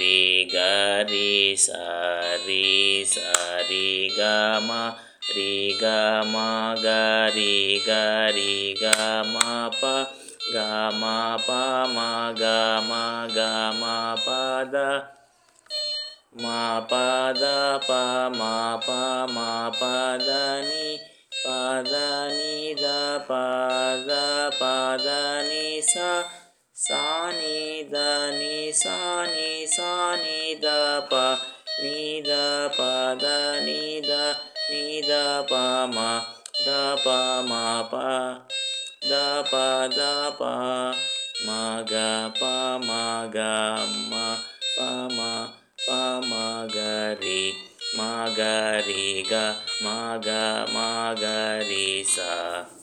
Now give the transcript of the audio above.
ri ga ri sa ri sa ri ga ma ri ga ma ga ri ga ri ga ma pa ga ma pa ma ga ma ga ma pa da ma pa ma pa ma pa da ni pa da ni da pa da pa da ni sa sa ni da ni sa ni sa ni da pa ni da pa da ni da ni da pa ma da pa ma pa da pa da pa ma ga pa ma ga ma pa ma pa ma ga ri ma ga ri ga ma ga ma ga ri sa